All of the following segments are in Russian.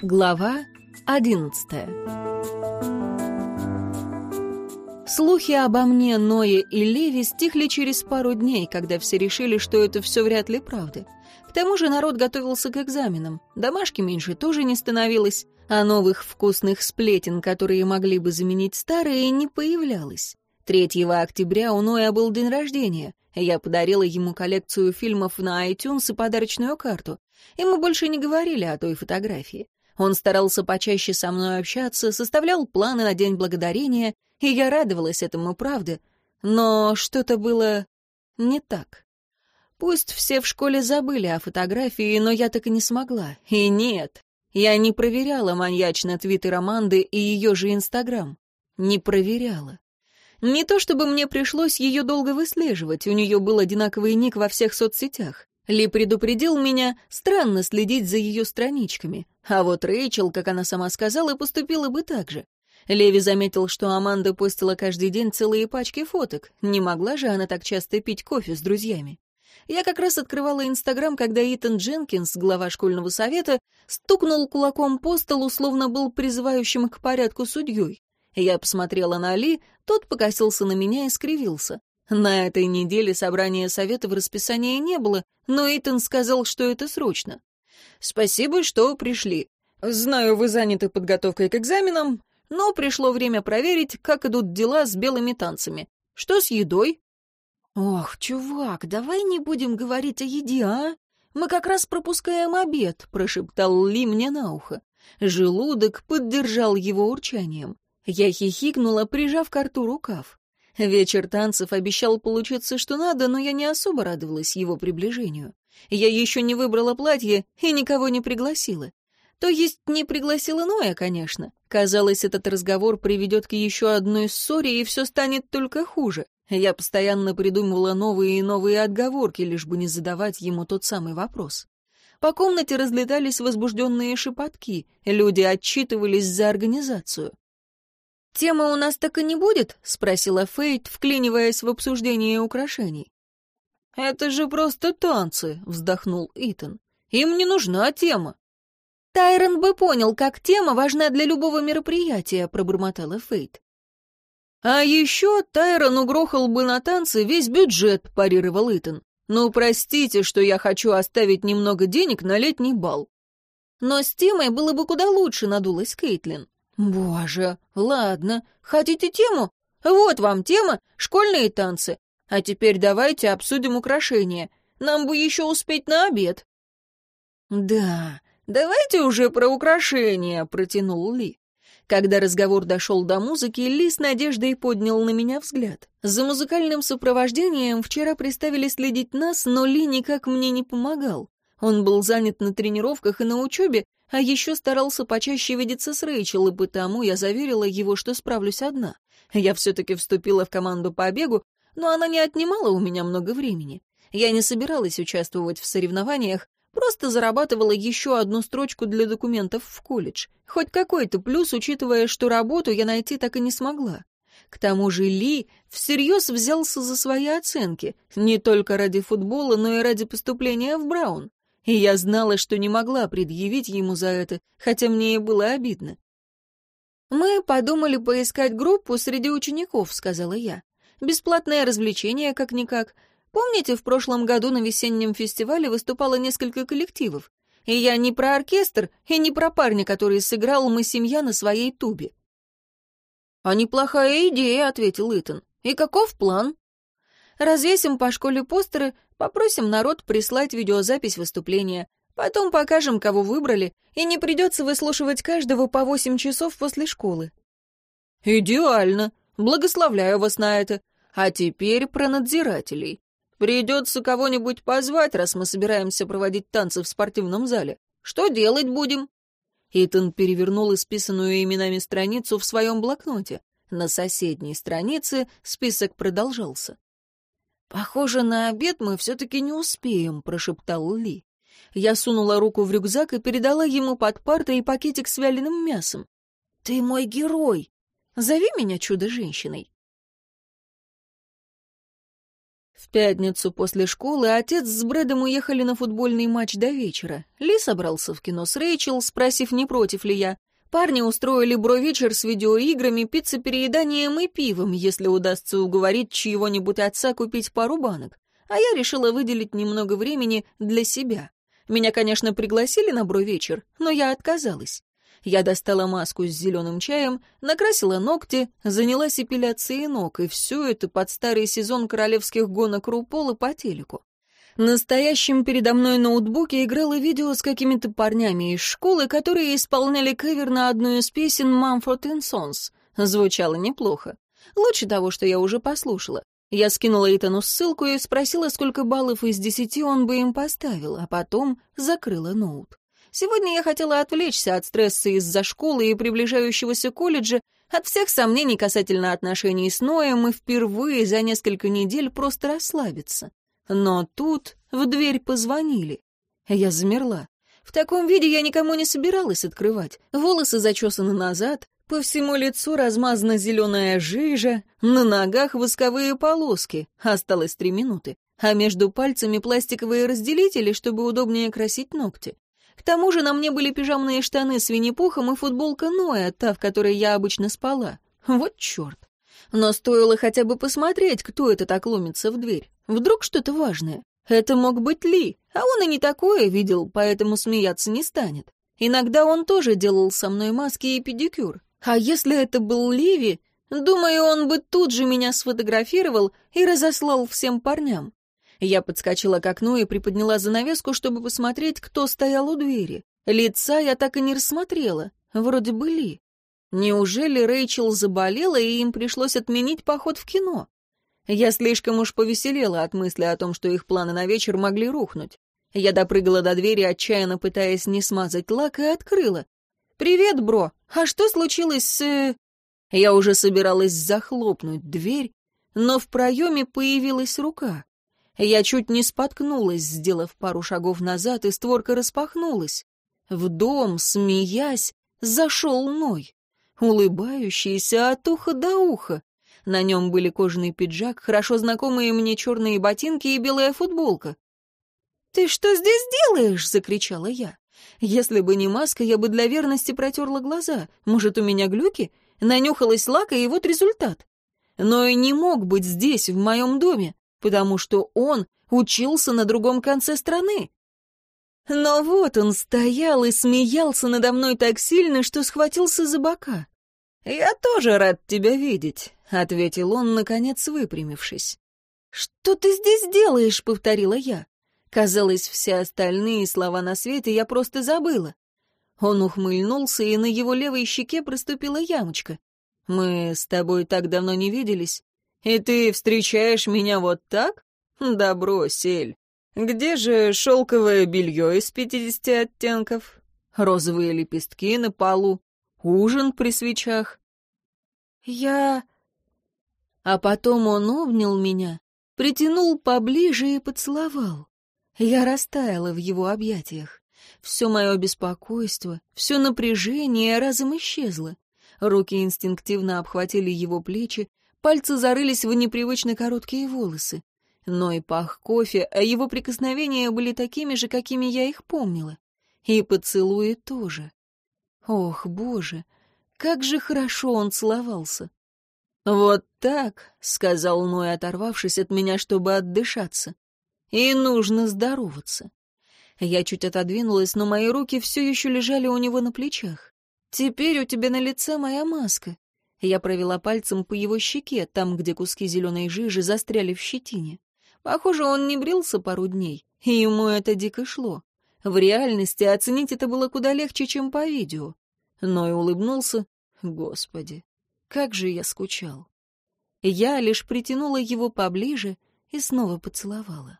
Глава одиннадцатая Слухи обо мне, Ное и Леви стихли через пару дней, когда все решили, что это все вряд ли правда. К тому же народ готовился к экзаменам, домашки меньше тоже не становилось, а новых вкусных сплетен, которые могли бы заменить старые, не появлялось. 3 октября у Ноя был день рождения. Я подарила ему коллекцию фильмов на iTunes и подарочную карту. И мы больше не говорили о той фотографии. Он старался почаще со мной общаться, составлял планы на День Благодарения, и я радовалась этому, правда. Но что-то было не так. Пусть все в школе забыли о фотографии, но я так и не смогла. И нет, я не проверяла маньячно твиттер Аманды и ее же Инстаграм. Не проверяла. Не то чтобы мне пришлось ее долго выслеживать, у нее был одинаковый ник во всех соцсетях. Ли предупредил меня странно следить за ее страничками. А вот Рэйчел, как она сама сказала, поступила бы так же. Леви заметил, что Аманда постила каждый день целые пачки фоток. Не могла же она так часто пить кофе с друзьями. Я как раз открывала Инстаграм, когда Итан Дженкинс, глава школьного совета, стукнул кулаком по столу, словно был призывающим к порядку судьей. Я посмотрела на Али, тот покосился на меня и скривился. На этой неделе собрания совета в расписании не было, но Итан сказал, что это срочно. «Спасибо, что пришли. Знаю, вы заняты подготовкой к экзаменам, но пришло время проверить, как идут дела с белыми танцами. Что с едой?» «Ох, чувак, давай не будем говорить о еде, а? Мы как раз пропускаем обед», — прошептал Ли мне на ухо. Желудок поддержал его урчанием. Я хихикнула, прижав к рту рукав. Вечер танцев обещал получиться что надо, но я не особо радовалась его приближению. Я еще не выбрала платье и никого не пригласила. То есть не пригласила Ноя, конечно. Казалось, этот разговор приведет к еще одной ссоре, и все станет только хуже. Я постоянно придумывала новые и новые отговорки, лишь бы не задавать ему тот самый вопрос. По комнате разлетались возбужденные шепотки, люди отчитывались за организацию. «Тема у нас так и не будет?» — спросила Фейт, вклиниваясь в обсуждение украшений. «Это же просто танцы», — вздохнул Итан. «Им не нужна тема». «Тайрон бы понял, как тема важна для любого мероприятия», — пробормотала Фейт. «А еще Тайрон угрохал бы на танцы весь бюджет», — парировал Итан. «Ну, простите, что я хочу оставить немного денег на летний бал». «Но с темой было бы куда лучше», — надулась Кейтлин. «Боже, ладно. Хотите тему? Вот вам тема — школьные танцы. А теперь давайте обсудим украшения. Нам бы еще успеть на обед». «Да, давайте уже про украшения», — протянул Ли. Когда разговор дошел до музыки, Ли с надеждой поднял на меня взгляд. За музыкальным сопровождением вчера приставили следить нас, но Ли никак мне не помогал. Он был занят на тренировках и на учебе, а еще старался почаще видеться с Рэйчел, и потому я заверила его, что справлюсь одна. Я все-таки вступила в команду по бегу, но она не отнимала у меня много времени. Я не собиралась участвовать в соревнованиях, просто зарабатывала еще одну строчку для документов в колледж. Хоть какой-то плюс, учитывая, что работу я найти так и не смогла. К тому же Ли всерьез взялся за свои оценки, не только ради футбола, но и ради поступления в Браун и я знала, что не могла предъявить ему за это, хотя мне и было обидно. «Мы подумали поискать группу среди учеников», — сказала я. «Бесплатное развлечение, как-никак. Помните, в прошлом году на весеннем фестивале выступало несколько коллективов? И я не про оркестр, и не про парня, который сыграл «Мы семья» на своей тубе». «А неплохая идея», — ответил Итан. «И каков план?» «Развесим по школе постеры, Попросим народ прислать видеозапись выступления. Потом покажем, кого выбрали, и не придется выслушивать каждого по восемь часов после школы». «Идеально. Благословляю вас на это. А теперь про надзирателей. Придется кого-нибудь позвать, раз мы собираемся проводить танцы в спортивном зале. Что делать будем?» Итан перевернул исписанную именами страницу в своем блокноте. На соседней странице список продолжался. «Похоже, на обед мы все-таки не успеем», — прошептал Ли. Я сунула руку в рюкзак и передала ему под партой пакетик с вяленым мясом. «Ты мой герой! Зови меня чудо-женщиной!» В пятницу после школы отец с Брэдом уехали на футбольный матч до вечера. Ли собрался в кино с Рэйчел, спросив, не против ли я. Парни устроили бро-вечер с видеоиграми, пиццеперееданием и пивом, если удастся уговорить чьего-нибудь отца купить пару банок. А я решила выделить немного времени для себя. Меня, конечно, пригласили на бро-вечер, но я отказалась. Я достала маску с зеленым чаем, накрасила ногти, занялась эпиляцией ног, и все это под старый сезон королевских гонок Рупола по телеку. Настоящем передо мной ноутбуке играло видео с какими-то парнями из школы, которые исполняли кавер на одну из песен «Mumford Sons». Звучало неплохо. Лучше того, что я уже послушала. Я скинула Итану ссылку и спросила, сколько баллов из десяти он бы им поставил, а потом закрыла ноут. Сегодня я хотела отвлечься от стресса из-за школы и приближающегося колледжа, от всех сомнений касательно отношений с Ноем и впервые за несколько недель просто расслабиться. Но тут в дверь позвонили. Я замерла. В таком виде я никому не собиралась открывать. Волосы зачесаны назад, по всему лицу размазана зеленая жижа, на ногах восковые полоски. Осталось три минуты. А между пальцами пластиковые разделители, чтобы удобнее красить ногти. К тому же на мне были пижамные штаны с винни-пухом и футболка Ноя, та, в которой я обычно спала. Вот черт. Но стоило хотя бы посмотреть, кто это так ломится в дверь. Вдруг что-то важное. Это мог быть Ли, а он и не такое видел, поэтому смеяться не станет. Иногда он тоже делал со мной маски и педикюр. А если это был Ливи, думаю, он бы тут же меня сфотографировал и разослал всем парням. Я подскочила к окну и приподняла занавеску, чтобы посмотреть, кто стоял у двери. Лица я так и не рассмотрела. Вроде были. Неужели Рэйчел заболела, и им пришлось отменить поход в кино? Я слишком уж повеселела от мысли о том, что их планы на вечер могли рухнуть. Я допрыгала до двери, отчаянно пытаясь не смазать лак, и открыла. «Привет, бро! А что случилось с...» э?» Я уже собиралась захлопнуть дверь, но в проеме появилась рука. Я чуть не споткнулась, сделав пару шагов назад, и створка распахнулась. В дом, смеясь, зашел Ной, улыбающийся от уха до уха. На нем были кожаный пиджак, хорошо знакомые мне черные ботинки и белая футболка. «Ты что здесь делаешь?» — закричала я. Если бы не маска, я бы для верности протерла глаза. Может, у меня глюки? Нанюхалась лака, и вот результат. Но и не мог быть здесь, в моем доме потому что он учился на другом конце страны. Но вот он стоял и смеялся надо мной так сильно, что схватился за бока. «Я тоже рад тебя видеть», — ответил он, наконец выпрямившись. «Что ты здесь делаешь?» — повторила я. Казалось, все остальные слова на свете я просто забыла. Он ухмыльнулся, и на его левой щеке проступила ямочка. «Мы с тобой так давно не виделись. И ты встречаешь меня вот так? Да брось, Эль. Где же шелковое белье из пятидесяти оттенков? Розовые лепестки на полу? Ужин при свечах? Я... А потом он обнял меня, притянул поближе и поцеловал. Я растаяла в его объятиях. Все мое беспокойство, все напряжение разом исчезло. Руки инстинктивно обхватили его плечи, Пальцы зарылись в непривычно короткие волосы. Но и пах кофе, а его прикосновения были такими же, какими я их помнила. И поцелуи тоже. Ох, боже, как же хорошо он целовался. «Вот так», — сказал Ной, оторвавшись от меня, чтобы отдышаться. «И нужно здороваться». Я чуть отодвинулась, но мои руки все еще лежали у него на плечах. «Теперь у тебя на лице моя маска. Я провела пальцем по его щеке, там, где куски зеленой жижи застряли в щетине. Похоже, он не брился пару дней, и ему это дико шло. В реальности оценить это было куда легче, чем по видео. Но и улыбнулся. Господи, как же я скучал. Я лишь притянула его поближе и снова поцеловала.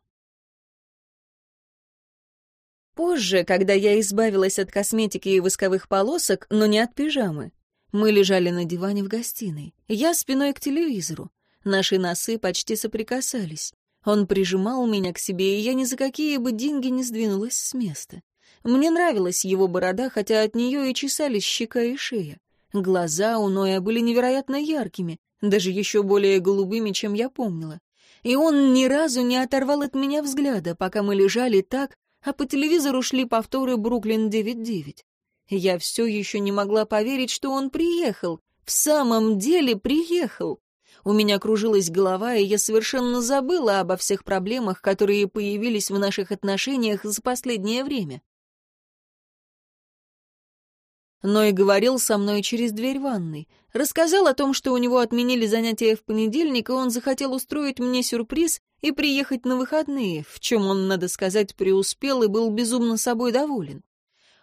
Позже, когда я избавилась от косметики и восковых полосок, но не от пижамы, мы лежали на диване в гостиной. Я спиной к телевизору. Наши носы почти соприкасались. Он прижимал меня к себе, и я ни за какие бы деньги не сдвинулась с места. Мне нравилась его борода, хотя от нее и чесались щека и шея. Глаза у Ноя были невероятно яркими, даже еще более голубыми, чем я помнила. и он ни разу не оторвал от меня взгляда, пока мы лежали так, а по телевизору шли повторы «Бруклин 9.9». Я все еще не могла поверить, что он приехал, в самом деле приехал. У меня кружилась голова, и я совершенно забыла обо всех проблемах, которые появились в наших отношениях за последнее время. Но и говорил со мной через дверь ванной. Рассказал о том, что у него отменили занятия в понедельник, и он захотел устроить мне сюрприз и приехать на выходные, в чем он, надо сказать, преуспел и был безумно собой доволен.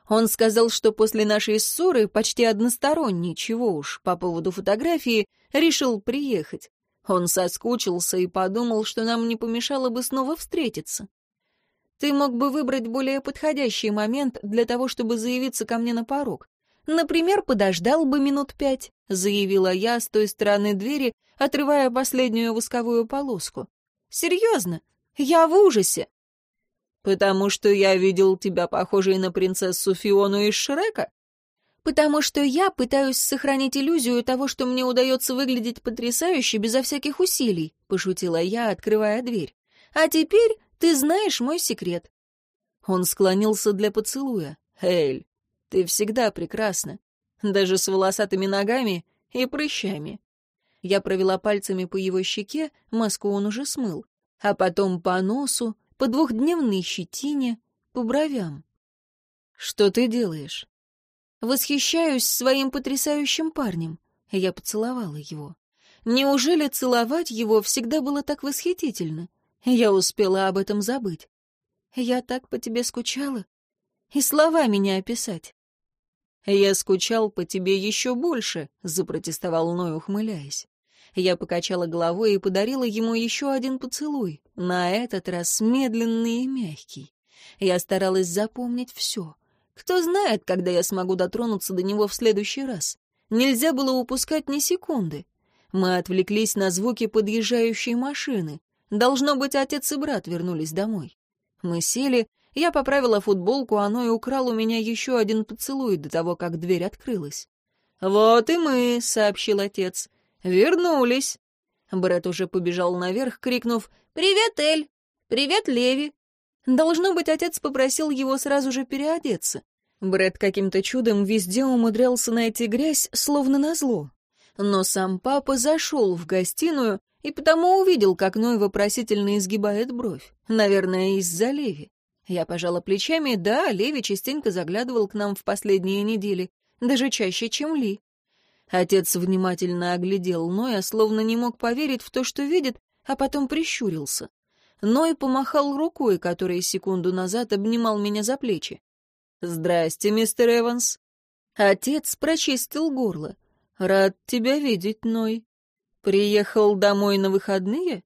Он сказал, что после нашей ссоры, почти односторонней, чего уж, по поводу фотографии, решил приехать. Он соскучился и подумал, что нам не помешало бы снова встретиться. Ты мог бы выбрать более подходящий момент для того, чтобы заявиться ко мне на порог. Например, подождал бы минут пять, заявила я с той стороны двери, отрывая последнюю восковую полоску. Серьезно, я в ужасе. Потому что я видел тебя похожей на принцессу Фиону из Шрека? Потому что я пытаюсь сохранить иллюзию того, что мне удается выглядеть потрясающе безо всяких усилий, пошутила я, открывая дверь. А теперь ты знаешь мой секрет. Он склонился для поцелуя. Эль, ты всегда прекрасна, даже с волосатыми ногами и прыщами. Я провела пальцами по его щеке, маску он уже смыл, а потом по носу, по двухдневной щетине, по бровям. «Что ты делаешь?» «Восхищаюсь своим потрясающим парнем». Я поцеловала его. Неужели целовать его всегда было так восхитительно? Я успела об этом забыть. Я так по тебе скучала. И слова меня описать. «Я скучал по тебе еще больше», — запротестовал Ной, ухмыляясь. Я покачала головой и подарила ему еще один поцелуй, на этот раз медленный и мягкий. Я старалась запомнить все. Кто знает, когда я смогу дотронуться до него в следующий раз. Нельзя было упускать ни секунды. Мы отвлеклись на звуки подъезжающей машины. Должно быть, отец и брат вернулись домой. Мы сели, я поправила футболку, оно и украл у меня еще один поцелуй до того, как дверь открылась. «Вот и мы», — сообщил отец. «Вернулись». Брэд уже побежал наверх, крикнув «Привет, Эль! Привет, Леви!» Должно быть, отец попросил его сразу же переодеться. Брэд каким-то чудом везде умудрялся найти грязь, словно назло. Но сам папа зашел в гостиную и потому увидел, как Ной вопросительно изгибает бровь. Наверное, из-за Леви. Я пожала плечами, да, Леви частенько заглядывал к нам в последние недели, даже чаще, чем Ли. Отец внимательно оглядел Ноя, словно не мог поверить в то, что видит, а потом прищурился. Ной помахал рукой, которой секунду назад обнимал меня за плечи. «Здрасте, мистер Эванс». Отец прочистил горло. «Рад тебя видеть, Ной. Приехал домой на выходные?»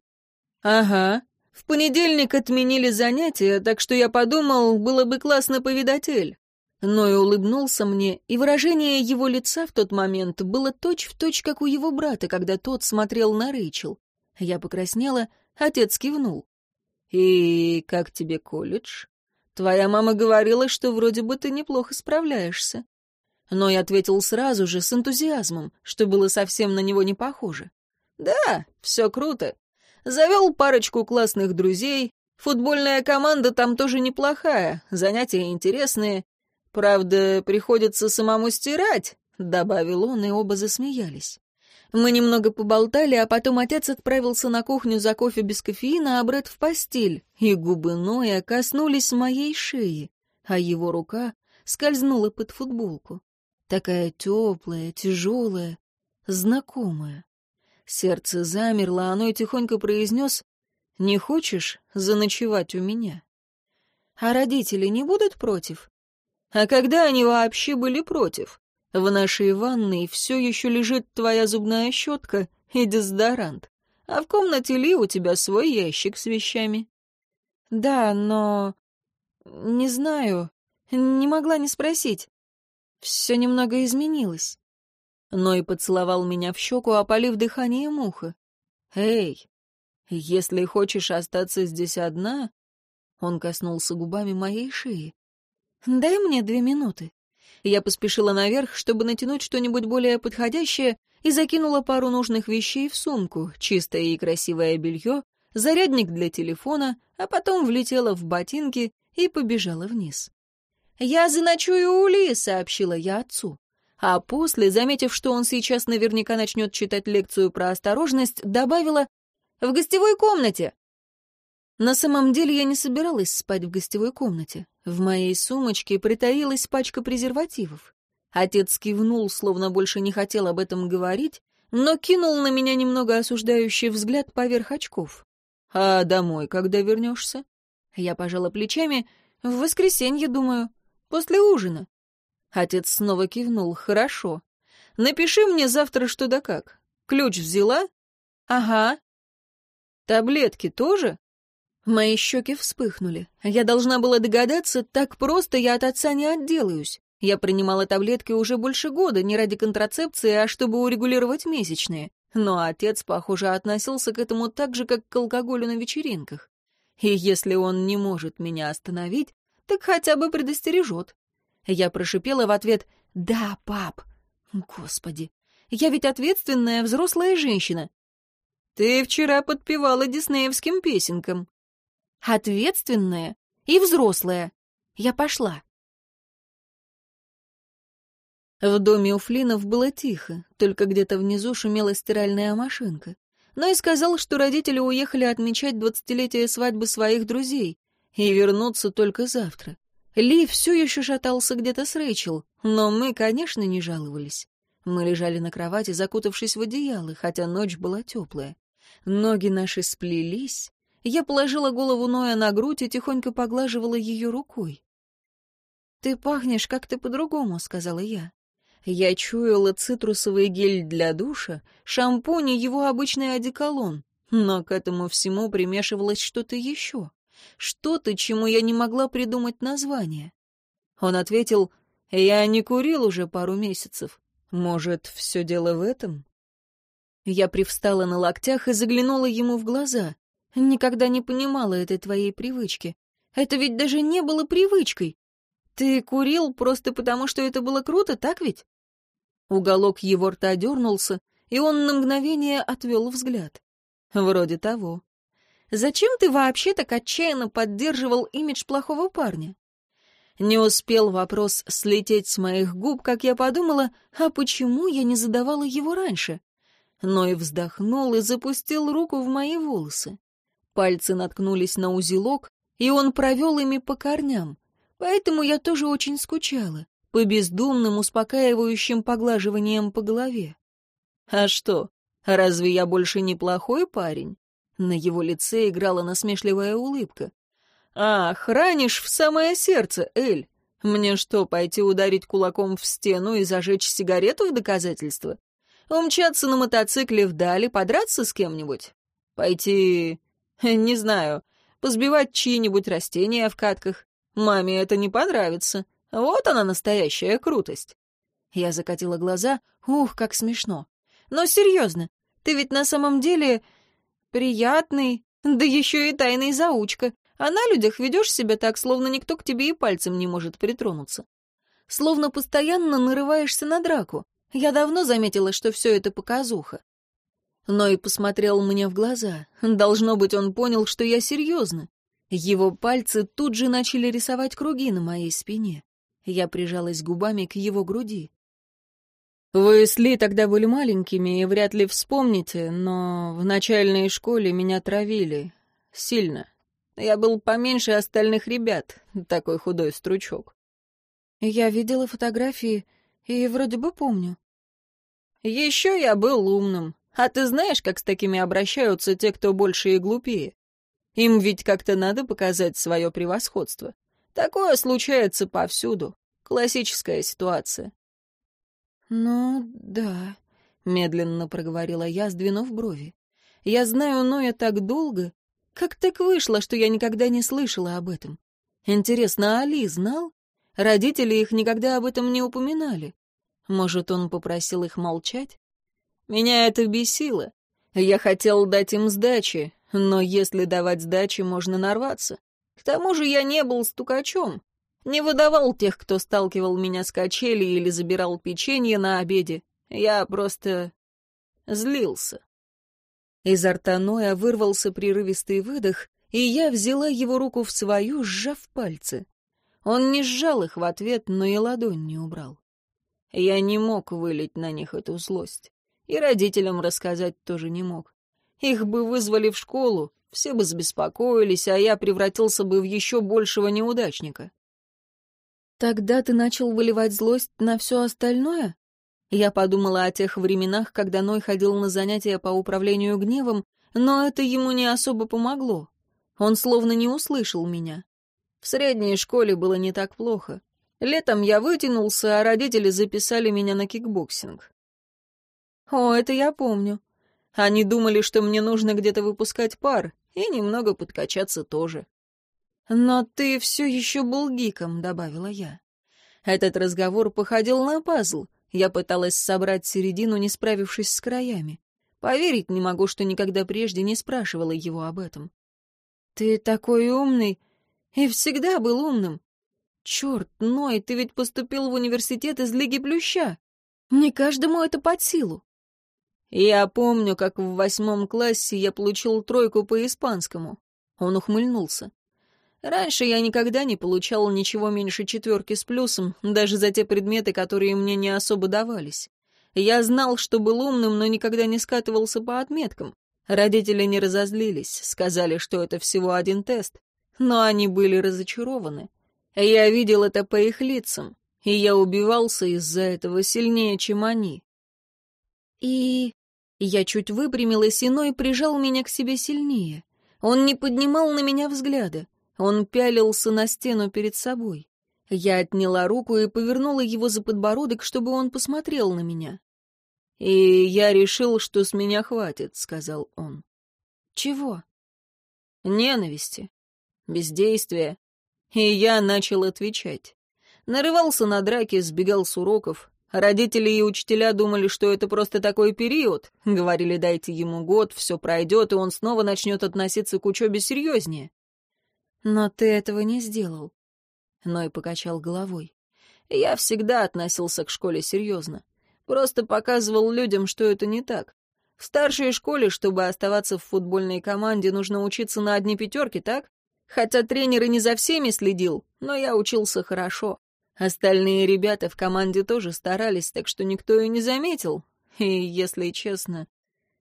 «Ага. В понедельник отменили занятия, так что я подумал, было бы классно повидать Эль. Ной улыбнулся мне, и выражение его лица в тот момент было точь-в-точь, точь, как у его брата, когда тот смотрел на Рэйчел. Я покраснела, отец кивнул. «И как тебе колледж? Твоя мама говорила, что вроде бы ты неплохо справляешься». Ной ответил сразу же, с энтузиазмом, что было совсем на него не похоже. «Да, все круто. Завел парочку классных друзей. Футбольная команда там тоже неплохая, занятия интересные, «Правда, приходится самому стирать», — добавил он, и оба засмеялись. Мы немного поболтали, а потом отец отправился на кухню за кофе без кофеина, а Брэд в постель, и губы Ноя коснулись моей шеи, а его рука скользнула под футболку. Такая теплая, тяжелая, знакомая. Сердце замерло, а Ной тихонько произнес «Не хочешь заночевать у меня?» «А родители не будут против?» А когда они вообще были против? В нашей ванной все еще лежит твоя зубная щетка и дезодорант, а в комнате Ли у тебя свой ящик с вещами. Да, но... Не знаю. Не могла не спросить. Все немного изменилось. Ной поцеловал меня в щеку, опалив дыхание муха. «Эй, если хочешь остаться здесь одна...» Он коснулся губами моей шеи. «Дай мне две минуты». Я поспешила наверх, чтобы натянуть что-нибудь более подходящее, и закинула пару нужных вещей в сумку, чистое и красивое белье, зарядник для телефона, а потом влетела в ботинки и побежала вниз. «Я заночую у Ли», — сообщила я отцу. А после, заметив, что он сейчас наверняка начнет читать лекцию про осторожность, добавила «В гостевой комнате». На самом деле я не собиралась спать в гостевой комнате. В моей сумочке притаилась пачка презервативов. Отец кивнул, словно больше не хотел об этом говорить, но кинул на меня немного осуждающий взгляд поверх очков. «А домой когда вернешься?» Я пожала плечами. «В воскресенье, думаю. После ужина». Отец снова кивнул. «Хорошо. Напиши мне завтра что да как. Ключ взяла?» «Ага». «Таблетки тоже?» Мои щеки вспыхнули. Я должна была догадаться, так просто я от отца не отделаюсь. Я принимала таблетки уже больше года, не ради контрацепции, а чтобы урегулировать месячные. Но отец, похоже, относился к этому так же, как к алкоголю на вечеринках. И если он не может меня остановить, так хотя бы предостережет. Я прошипела в ответ «Да, пап». Господи, я ведь ответственная взрослая женщина. Ты вчера подпевала диснеевским песенкам. Ответственная и взрослая. Я пошла. В доме у Флинов было тихо, только где-то внизу шумела стиральная машинка. Но и сказал, что родители уехали отмечать двадцатилетие свадьбы своих друзей и вернутся только завтра. Ли все еще шатался где-то с Рэйчел, но мы, конечно, не жаловались. Мы лежали на кровати, закутавшись в одеяло, хотя ночь была теплая. Ноги наши сплелись. Я положила голову Ноя на грудь и тихонько поглаживала ее рукой. «Ты пахнешь как-то по-другому», — сказала я. Я чуяла цитрусовый гель для душа, шампунь и его обычный одеколон, но к этому всему примешивалось что-то еще, что-то, чему я не могла придумать название. Он ответил, «Я не курил уже пару месяцев. Может, все дело в этом?» Я привстала на локтях и заглянула ему в глаза. Никогда не понимала этой твоей привычки. Это ведь даже не было привычкой. Ты курил просто потому, что это было круто, так ведь? Уголок его рта дернулся, и он на мгновение отвел взгляд. Вроде того. Зачем ты вообще так отчаянно поддерживал имидж плохого парня? Не успел вопрос слететь с моих губ, как я подумала, а почему я не задавала его раньше? Но и вздохнул и запустил руку в мои волосы. Пальцы наткнулись на узелок, и он провел ими по корням. Поэтому я тоже очень скучала, по бездумным, успокаивающим поглаживаниям по голове. А что, разве я больше не плохой парень? На его лице играла насмешливая улыбка. «Ах, ранишь в самое сердце, Эль! Мне что, пойти ударить кулаком в стену и зажечь сигарету в доказательство? Умчаться на мотоцикле вдали, подраться с кем-нибудь? Пойти, не знаю, позбивать чьи-нибудь растения в катках? Маме это не понравится. Вот она настоящая крутость. Я закатила глаза. Ух, как смешно. Но серьезно, ты ведь на самом деле приятный, да еще и тайный заучка. А на людях ведешь себя так, словно никто к тебе и пальцем не может притронуться. Словно постоянно нарываешься на драку. Я давно заметила, что все это показуха. Но и посмотрел мне в глаза. Должно быть, он понял, что я серьезно. Его пальцы тут же начали рисовать круги на моей спине. Я прижалась губами к его груди. «Вы с Ли тогда были маленькими и вряд ли вспомните, но в начальной школе меня травили. Сильно. Я был поменьше остальных ребят, такой худой стручок». «Я видела фотографии и вроде бы помню». «Еще я был умным. А ты знаешь, как с такими обращаются те, кто больше и глупее? Им ведь как-то надо показать свое превосходство. Такое случается повсюду. Классическая ситуация. «Ну, да», — медленно проговорила я, сдвинув брови. «Я знаю Ноя так долго. Как так вышло, что я никогда не слышала об этом? Интересно, Али знал? Родители их никогда об этом не упоминали. Может, он попросил их молчать? Меня это бесило. Я хотел дать им сдачи, но если давать сдачи, можно нарваться. К тому же я не был стукачом. Не выдавал тех, кто сталкивал меня с качели или забирал печенье на обеде. Я просто злился. Изо рта Ноя вырвался прерывистый выдох, и я взяла его руку в свою, сжав пальцы. Он не сжал их в ответ, но и ладонь не убрал. Я не мог вылить на них эту злость. И родителям рассказать тоже не мог. Их бы вызвали в школу, все бы забеспокоились, а я превратился бы в еще большего неудачника. Тогда ты начал выливать злость на все остальное? Я подумала о тех временах, когда Ной ходил на занятия по управлению гневом, но это ему не особо помогло. Он словно не услышал меня. В средней школе было не так плохо. Летом я вытянулся, а родители записали меня на кикбоксинг. О, это я помню. Они думали, что мне нужно где-то выпускать пар, и немного подкачаться тоже. «Но ты все еще был гиком», — добавила я. Этот разговор походил на пазл. Я пыталась собрать середину, не справившись с краями. Поверить не могу, что никогда прежде не спрашивала его об этом. «Ты такой умный и всегда был умным. Черт, Ной, ты ведь поступил в университет из Лиги Плюща. Не каждому это под силу». «Я помню, как в восьмом классе я получил тройку по испанскому». Он ухмыльнулся. «Раньше я никогда не получал ничего меньше четверки с плюсом, даже за те предметы, которые мне не особо давались. Я знал, что был умным, но никогда не скатывался по отметкам. Родители не разозлились, сказали, что это всего один тест. Но они были разочарованы. Я видел это по их лицам, и я убивался из-за этого сильнее, чем они. И я чуть выпрямилась, иной прижал меня к себе сильнее. Он не поднимал на меня взгляда. Он пялился на стену перед собой. Я отняла руку и повернула его за подбородок, чтобы он посмотрел на меня. «И я решил, что с меня хватит», — сказал он. «Чего?» «Ненависти, бездействия». И я начал отвечать. Нарывался на драки, сбегал с уроков, Родители и учителя думали, что это просто такой период. Говорили, дайте ему год, все пройдет, и он снова начнет относиться к учебе серьезнее. Но ты этого не сделал. Ной покачал головой. Я всегда относился к школе серьезно. Просто показывал людям, что это не так. В старшей школе, чтобы оставаться в футбольной команде, нужно учиться на одни пятерки, так? Хотя тренер и не за всеми следил, но я учился хорошо. Остальные ребята в команде тоже старались, так что никто и не заметил. И, если честно,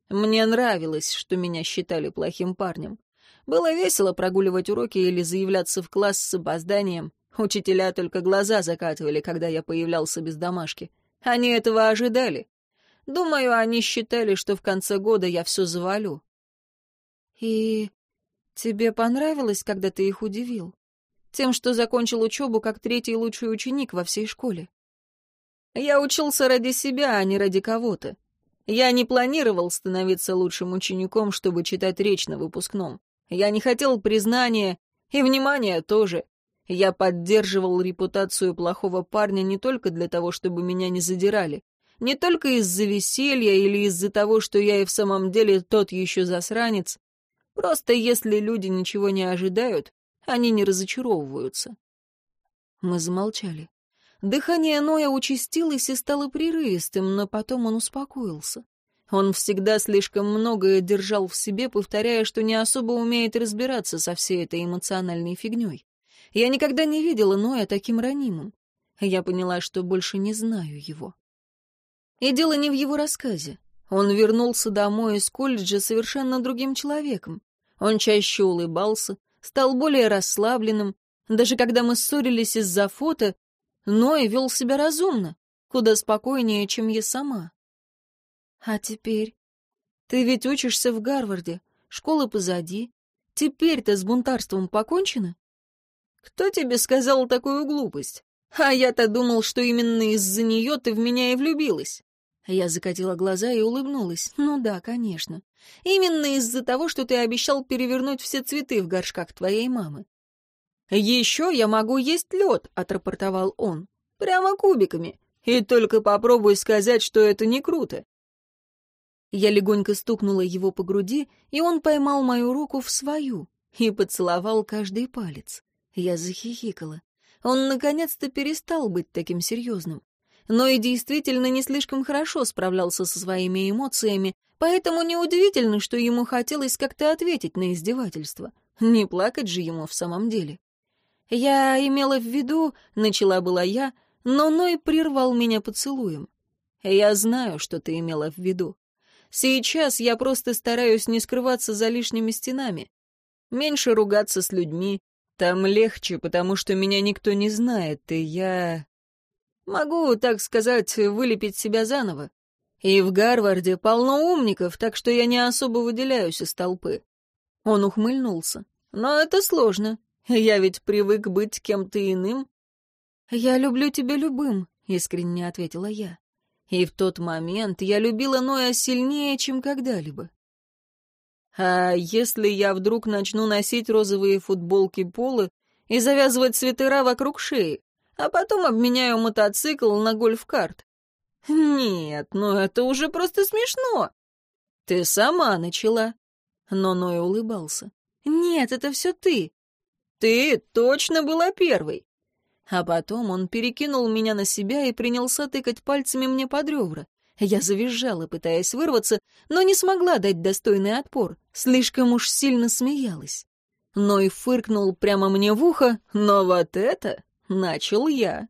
мне нравилось, что меня считали плохим парнем. Было весело прогуливать уроки или заявляться в класс с опозданием. Учителя только глаза закатывали, когда я появлялся без домашки. Они этого ожидали. Думаю, они считали, что в конце года я все завалю. И тебе понравилось, когда ты их удивил? Тем, что закончил учебу как третий лучший ученик во всей школе. Я учился ради себя, а не ради кого-то. Я не планировал становиться лучшим учеником, чтобы читать речь на выпускном. Я не хотел признания и внимания тоже. Я поддерживал репутацию плохого парня не только для того, чтобы меня не задирали, не только из-за веселья или из-за того, что я и в самом деле тот еще засранец. Просто если люди ничего не ожидают, они не разочаровываются. Мы замолчали. Дыхание Ноя участилось и стало прерывистым, но потом он успокоился. Он всегда слишком многое держал в себе, повторяя, что не особо умеет разбираться со всей этой эмоциональной фигней. Я никогда не видела Ноя таким ранимым. Я поняла, что больше не знаю его. И дело не в его рассказе. Он вернулся домой из колледжа совершенно другим человеком. Он чаще улыбался, стал более расслабленным. Даже когда мы ссорились из-за фото, Ной вел себя разумно, куда спокойнее, чем я сама. А теперь? Ты ведь учишься в Гарварде, школа позади. Теперь-то с бунтарством покончено? Кто тебе сказал такую глупость? А я-то думал, что именно из-за нее ты в меня и влюбилась. Я закатила глаза и улыбнулась. Ну да, конечно. Именно из-за того, что ты обещал перевернуть все цветы в горшках твоей мамы. «Еще я могу есть лед», — отрапортовал он. «Прямо кубиками. И только попробуй сказать, что это не круто». Я легонько стукнула его по груди, и он поймал мою руку в свою и поцеловал каждый палец. Я захихикала. Он наконец-то перестал быть таким серьезным но и действительно не слишком хорошо справлялся со своими эмоциями, Поэтому неудивительно, что ему хотелось как-то ответить на издевательство. Не плакать же ему в самом деле. «Я имела в виду», — начала была я, но Ной прервал меня поцелуем. «Я знаю, что ты имела в виду. Сейчас я просто стараюсь не скрываться за лишними стенами. Меньше ругаться с людьми. Там легче, потому что меня никто не знает, и я... Могу, так сказать, вылепить себя заново. И в Гарварде полно умников, так что я не особо выделяюсь из толпы. Он ухмыльнулся. Но это сложно. Я ведь привык быть кем-то иным. «Я люблю тебя любым», — искренне ответила я. И в тот момент я любила Ноя сильнее, чем когда-либо. А если я вдруг начну носить розовые футболки полы и завязывать свитера вокруг шеи, а потом обменяю мотоцикл на гольф-карт? Нет, ну это уже просто смешно. Ты сама начала. Но Ной улыбался. Нет, это все ты. Ты точно была первой. А потом он перекинул меня на себя и принялся тыкать пальцами мне под ребра. Я завизжала, пытаясь вырваться, но не смогла дать достойный отпор. Слишком уж сильно смеялась. Но и фыркнул прямо мне в ухо, но вот это начал я.